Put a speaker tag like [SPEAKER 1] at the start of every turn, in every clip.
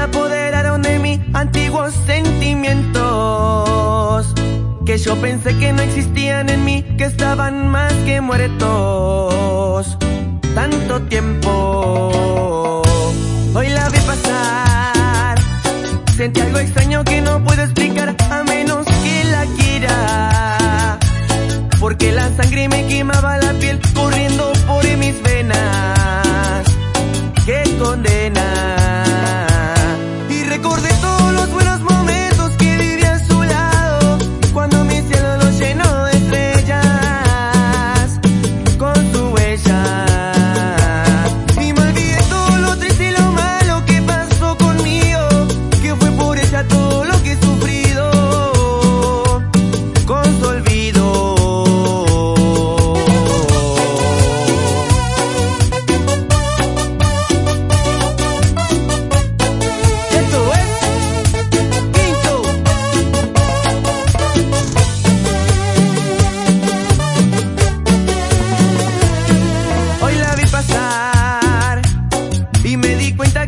[SPEAKER 1] apoderaron de mí antiguos sentimientos que yo pensé que no existían en mí, que estaban más que muertos. Tanto tiempo, hoy la vi pasar. Sentí algo extraño que no puedo explicar a menos que la quiera.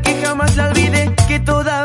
[SPEAKER 1] que jamás la olvide, que toda